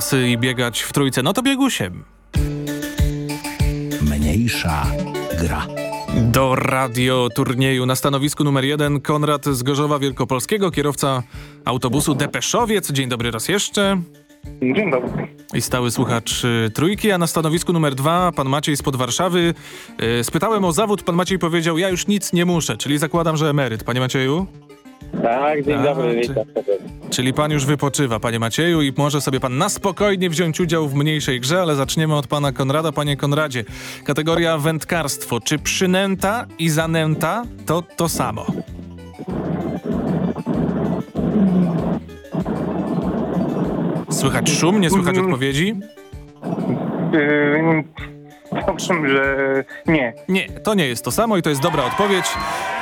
W czasy i biegać w trójce. No to biegusiem. Mniejsza gra. Do radio turnieju na stanowisku numer jeden Konrad z Gorzowa Wielkopolskiego, kierowca autobusu Depeszowiec. Dzień dobry raz jeszcze. Dzień dobry. I stały słuchacz y, trójki, a na stanowisku numer dwa pan Maciej spod Warszawy. Y, spytałem o zawód, pan Maciej powiedział, ja już nic nie muszę, czyli zakładam, że emeryt. Panie Macieju? Tak, dzień A, dobry, witam. Czyli pan już wypoczywa, panie Macieju, i może sobie pan na spokojnie wziąć udział w mniejszej grze, ale zaczniemy od pana Konrada. Panie Konradzie, kategoria wędkarstwo. Czy przynęta i zanęta to to samo? Słychać szum, nie słychać odpowiedzi? Owszem, że nie. Nie, to nie jest to samo i to jest dobra odpowiedź.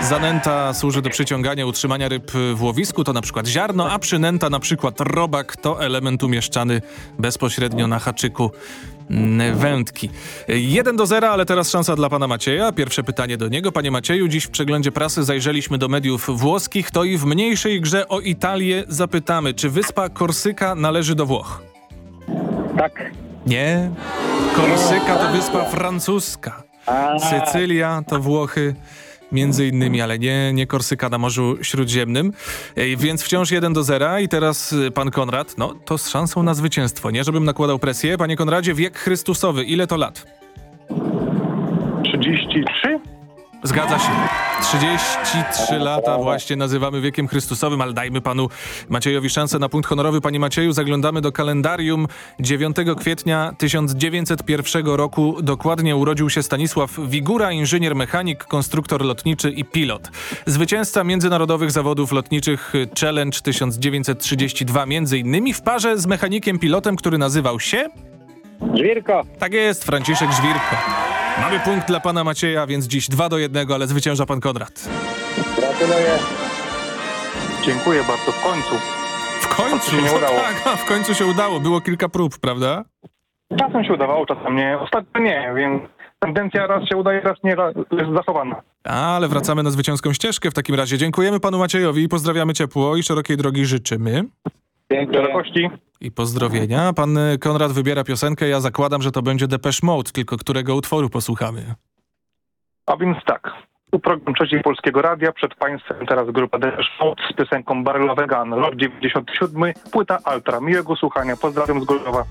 Zanęta służy do przyciągania, utrzymania ryb w łowisku, to na przykład ziarno, a przynęta na przykład robak to element umieszczany bezpośrednio na haczyku. wędki. 1 do 0, ale teraz szansa dla pana Macieja. Pierwsze pytanie do niego. Panie Macieju, dziś w przeglądzie prasy zajrzeliśmy do mediów włoskich, to i w mniejszej grze o Italię zapytamy, czy wyspa Korsyka należy do Włoch? Tak. Nie. Korsyka to wyspa francuska. Sycylia to Włochy. Między innymi, ale nie, nie Korsyka na Morzu Śródziemnym. Ej, Więc wciąż 1 do 0 i teraz y, pan Konrad, no to z szansą na zwycięstwo, nie żebym nakładał presję. Panie Konradzie, wiek Chrystusowy, ile to lat? 33? Zgadza się. 33 lata właśnie nazywamy wiekiem Chrystusowym, ale dajmy panu Maciejowi szansę na punkt honorowy. Panie Macieju, zaglądamy do kalendarium. 9 kwietnia 1901 roku dokładnie urodził się Stanisław Wigura, inżynier mechanik, konstruktor lotniczy i pilot. Zwycięzca międzynarodowych zawodów lotniczych Challenge 1932 między innymi w parze z mechanikiem pilotem, który nazywał się... Żwirko. Tak jest, Franciszek Żwirko. Mamy punkt dla pana Macieja, więc dziś 2 do 1, ale zwycięża pan Konrad. Gratuluję. Dziękuję bardzo, w końcu. W końcu? się nie udało. Tak, a w końcu się udało. Było kilka prób, prawda? Czasem się udawało, czasem nie. Ostatnio nie, więc tendencja raz się udaje, raz nie, raz jest zachowana. Ale wracamy na zwycięską ścieżkę w takim razie. Dziękujemy panu Maciejowi i pozdrawiamy ciepło i szerokiej drogi życzymy. Szerokości. I pozdrowienia. Pan Konrad wybiera piosenkę. Ja zakładam, że to będzie Depeche Mode, tylko którego utworu posłuchamy? A więc tak. Tu program Trzeciej Polskiego Radia. Przed Państwem teraz grupa Depeche Mode z piosenką Barrel Vegan, rok 97, płyta Altra. Miłego słuchania. Pozdrawiam z Gorzowa.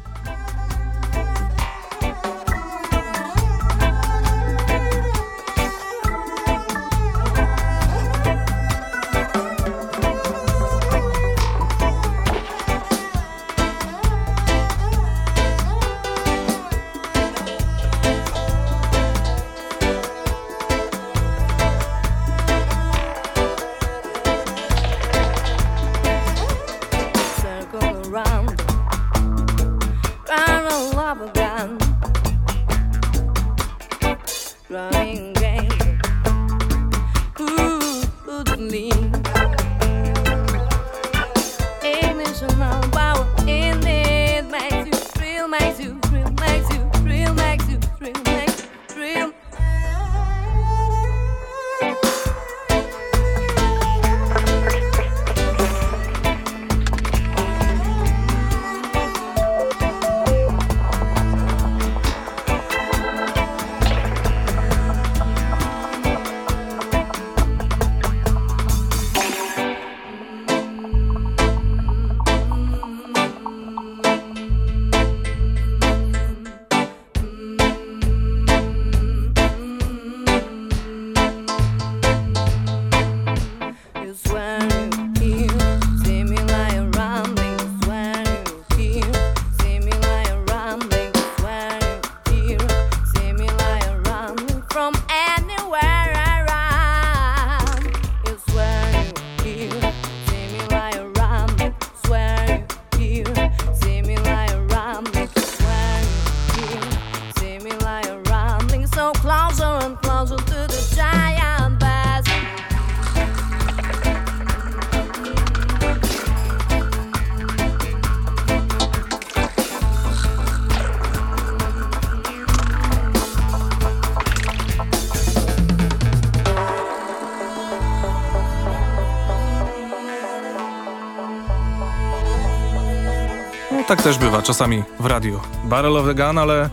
Tak też bywa czasami w radiu. Barrel of the Gun, ale,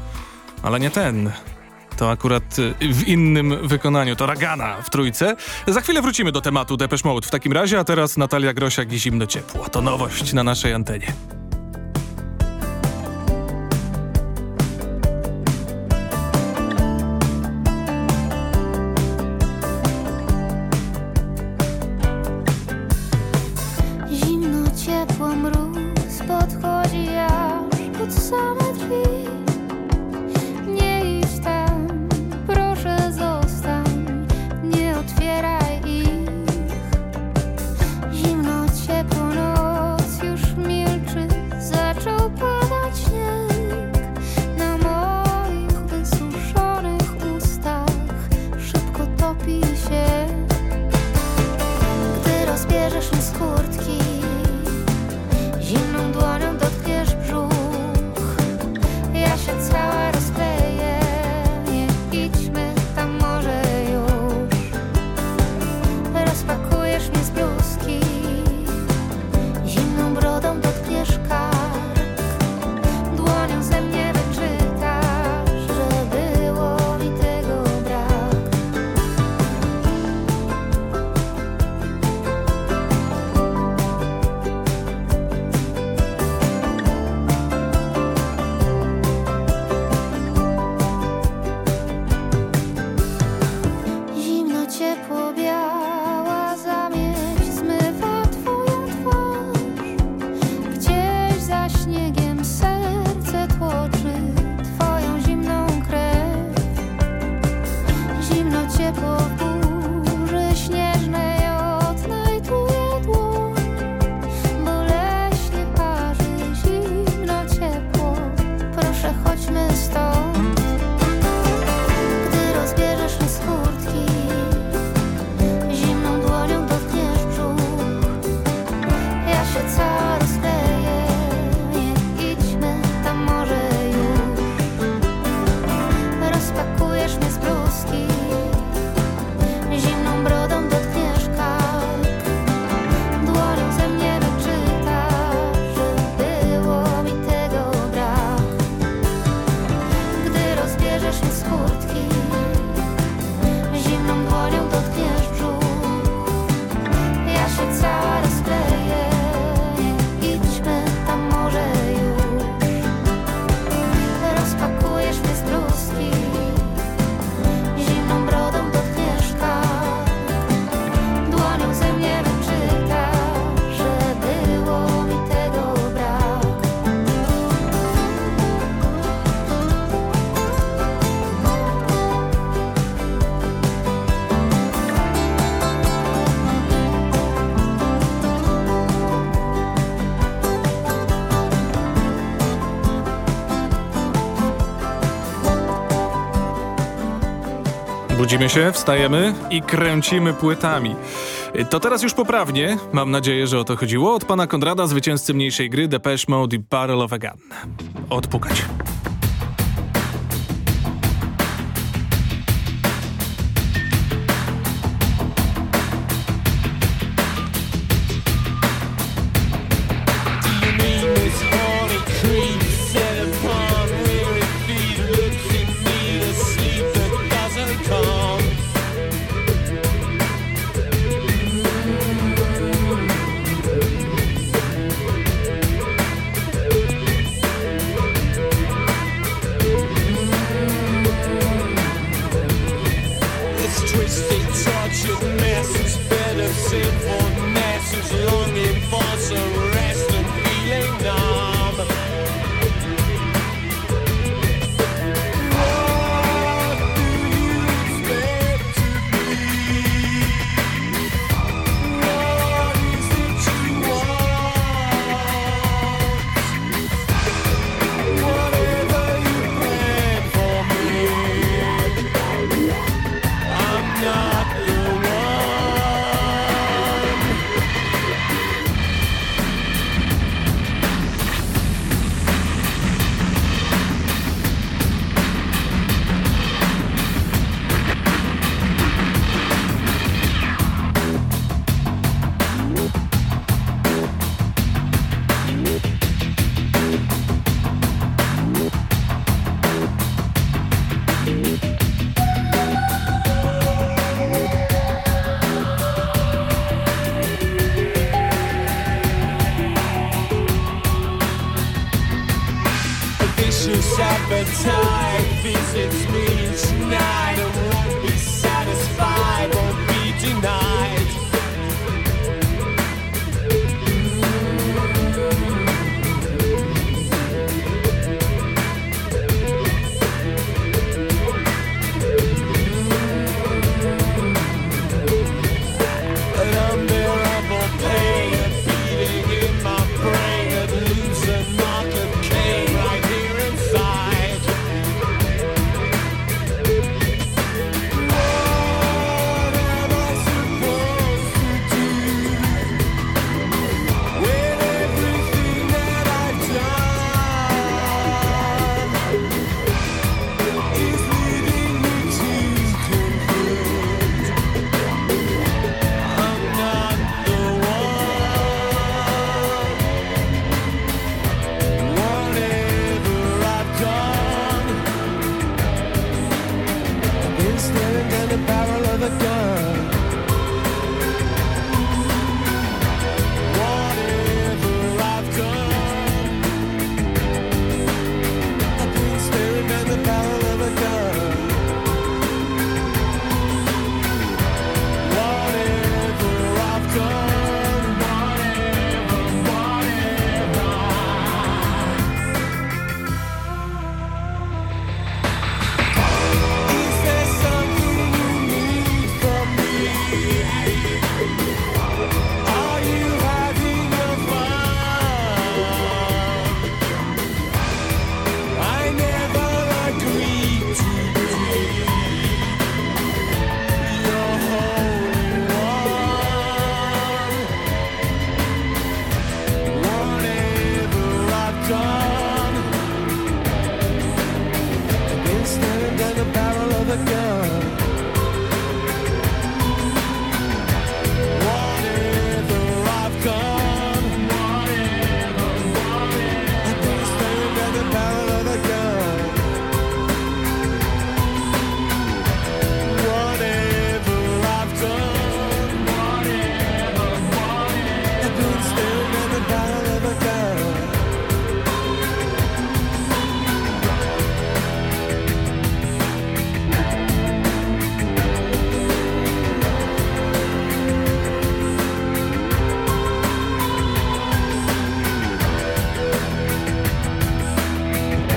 ale nie ten. To akurat y, w innym wykonaniu. To Ragana w trójce. Za chwilę wrócimy do tematu Depeche Mode w takim razie, a teraz Natalia Grosiak i Zimno Ciepło. To nowość na naszej antenie. Budzimy się, wstajemy i kręcimy płytami. To teraz już poprawnie. Mam nadzieję, że o to chodziło. Od pana Konrada, zwycięzcy mniejszej gry Depeche Mode i Barrel of a Gun. Odpukać.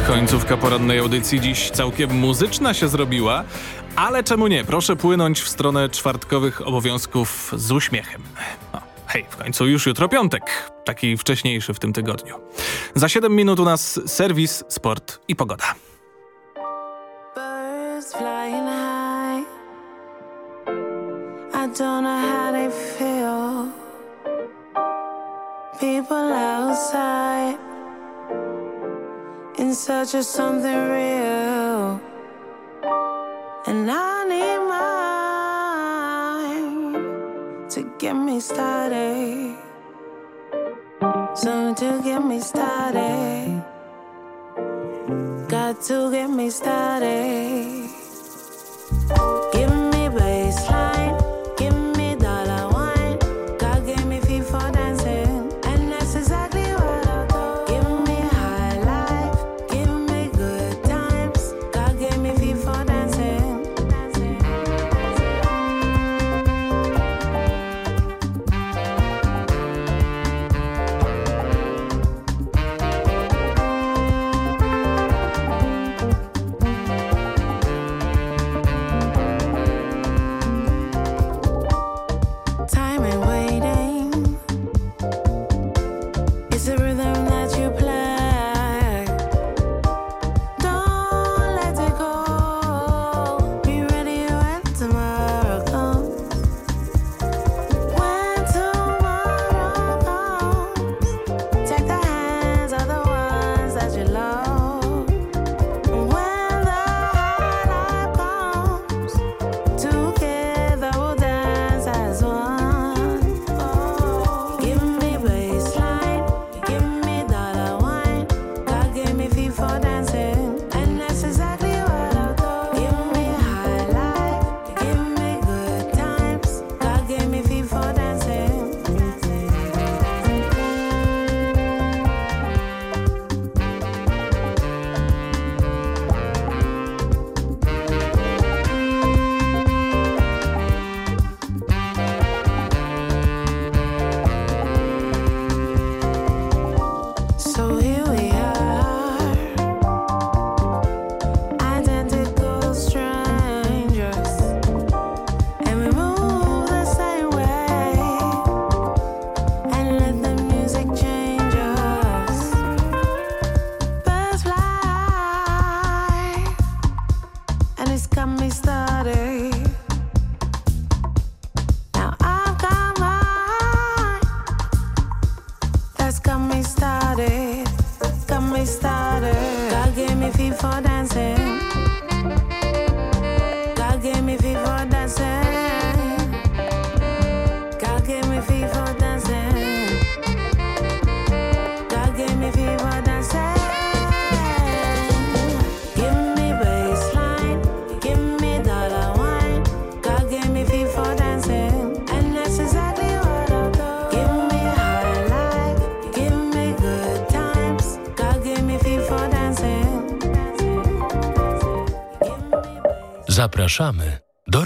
Końcówka porannej audycji dziś całkiem muzyczna się zrobiła, ale czemu nie? Proszę płynąć w stronę czwartkowych obowiązków z uśmiechem. No, hej, w końcu już jutro piątek, taki wcześniejszy w tym tygodniu. Za 7 minut u nas serwis, sport i pogoda. Birds flying high. I don't know how feel. People outside. In search of something real. And I need mine to get me started. Something to get me started. Got to get me started.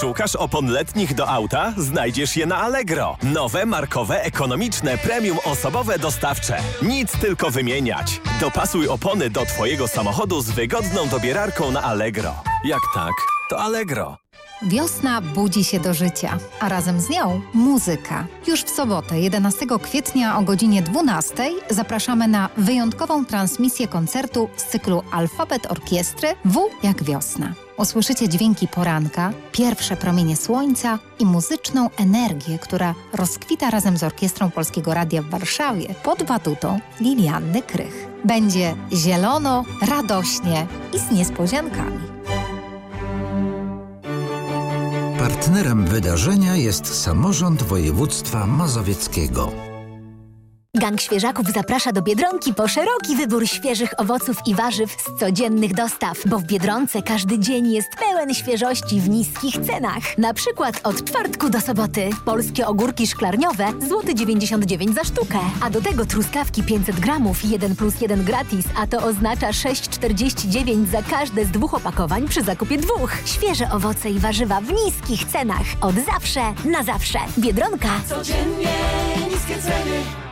Szukasz opon letnich do auta? Znajdziesz je na Allegro. Nowe, markowe, ekonomiczne, premium osobowe dostawcze. Nic tylko wymieniać. Dopasuj opony do Twojego samochodu z wygodną dobierarką na Allegro. Jak tak, to Allegro. Wiosna budzi się do życia, a razem z nią muzyka. Już w sobotę, 11 kwietnia o godzinie 12 zapraszamy na wyjątkową transmisję koncertu z cyklu Alfabet Orkiestry W jak wiosna. Usłyszycie dźwięki poranka, pierwsze promienie słońca i muzyczną energię, która rozkwita razem z Orkiestrą Polskiego Radia w Warszawie pod batutą Lilianny Krych. Będzie zielono, radośnie i z niespodziankami. Partnerem wydarzenia jest samorząd województwa mazowieckiego. Gang Świeżaków zaprasza do Biedronki po szeroki wybór świeżych owoców i warzyw z codziennych dostaw, bo w Biedronce każdy dzień jest pełen świeżości w niskich cenach. Na przykład od czwartku do soboty polskie ogórki szklarniowe złoty 99 za sztukę, a do tego truskawki 500 gramów 1 plus 1 gratis, a to oznacza 6,49 za każde z dwóch opakowań przy zakupie dwóch. Świeże owoce i warzywa w niskich cenach. Od zawsze na zawsze. Biedronka. Codziennie niskie ceny.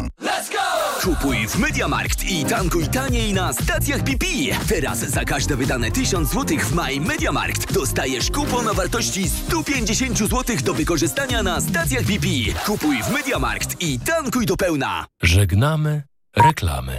Kupuj w Mediamarkt i tankuj taniej na stacjach BP. Teraz za każde wydane 1000 zł w maj Mediamarkt dostajesz kupon o wartości 150 zł do wykorzystania na stacjach BP. Kupuj w Mediamarkt i tankuj do pełna. Żegnamy reklamy.